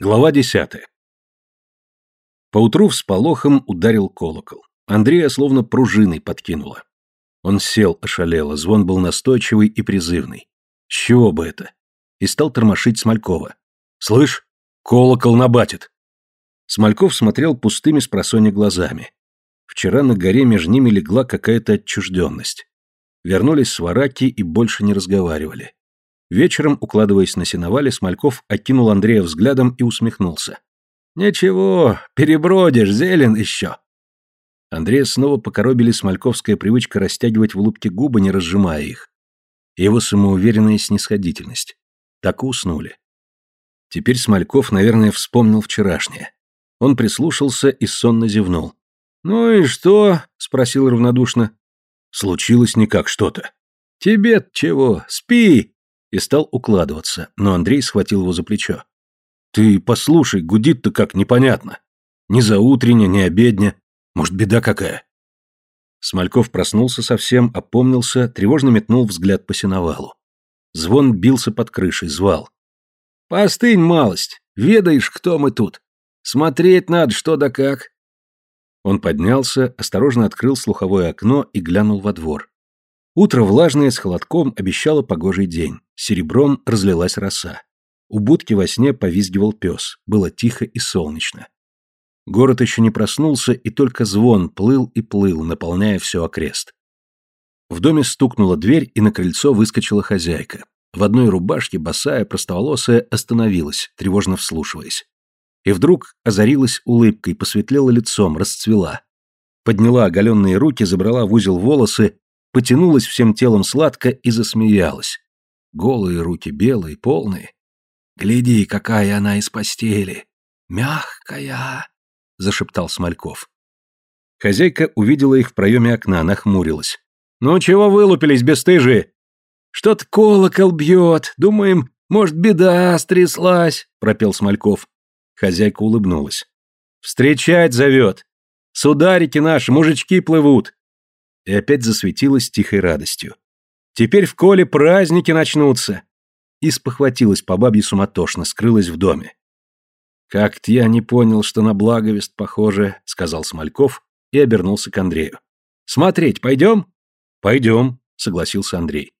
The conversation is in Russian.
Глава десятая. Поутру всполохом ударил колокол. Андрея словно пружиной подкинуло. Он сел ошалело, звон был настойчивый и призывный. С чего бы это? И стал тормошить Смолькова. «Слышь, колокол набатит!» Смольков смотрел пустыми с глазами. Вчера на горе между ними легла какая-то отчужденность. Вернулись свараки и больше не разговаривали. Вечером, укладываясь на сеновале, Смольков окинул Андрея взглядом и усмехнулся. «Ничего, перебродишь, зелен еще». Андрея снова покоробили смольковская привычка растягивать в улыбке губы, не разжимая их. Его самоуверенная снисходительность. Так и уснули. Теперь Смольков, наверное, вспомнил вчерашнее. Он прислушался и сонно зевнул. «Ну и что?» — спросил равнодушно. «Случилось никак что-то». «Тебе чего? Спи!» И стал укладываться, но Андрей схватил его за плечо. «Ты послушай, гудит-то как непонятно. Ни за утренне, ни обедня. Может, беда какая?» Смольков проснулся совсем, опомнился, тревожно метнул взгляд по сеновалу. Звон бился под крышей, звал. «Постынь малость, ведаешь, кто мы тут. Смотреть надо, что да как». Он поднялся, осторожно открыл слуховое окно и глянул во двор. Утро влажное с холодком обещало погожий день. Серебром разлилась роса. У будки во сне повизгивал пес. Было тихо и солнечно. Город еще не проснулся, и только звон плыл и плыл, наполняя все окрест. В доме стукнула дверь, и на крыльцо выскочила хозяйка. В одной рубашке, босая, простоволосая, остановилась, тревожно вслушиваясь. И вдруг озарилась улыбкой, посветлела лицом, расцвела. Подняла оголенные руки, забрала в узел волосы, потянулась всем телом сладко и засмеялась. Голые руки белые, полные. «Гляди, какая она из постели! Мягкая!» — зашептал Смольков. Хозяйка увидела их в проеме окна, нахмурилась. «Ну чего вылупились, бесстыжие? Что-то колокол бьет. Думаем, может, беда стряслась», — пропел Смольков. Хозяйка улыбнулась. «Встречать зовет. Сударики наши, мужички плывут». И опять засветилась тихой радостью. Теперь в коле праздники начнутся. И спохватилась по бабье суматошно, скрылась в доме. «Как-то я не понял, что на благовест похоже», — сказал Смольков и обернулся к Андрею. «Смотреть пойдем?» «Пойдем», — согласился Андрей.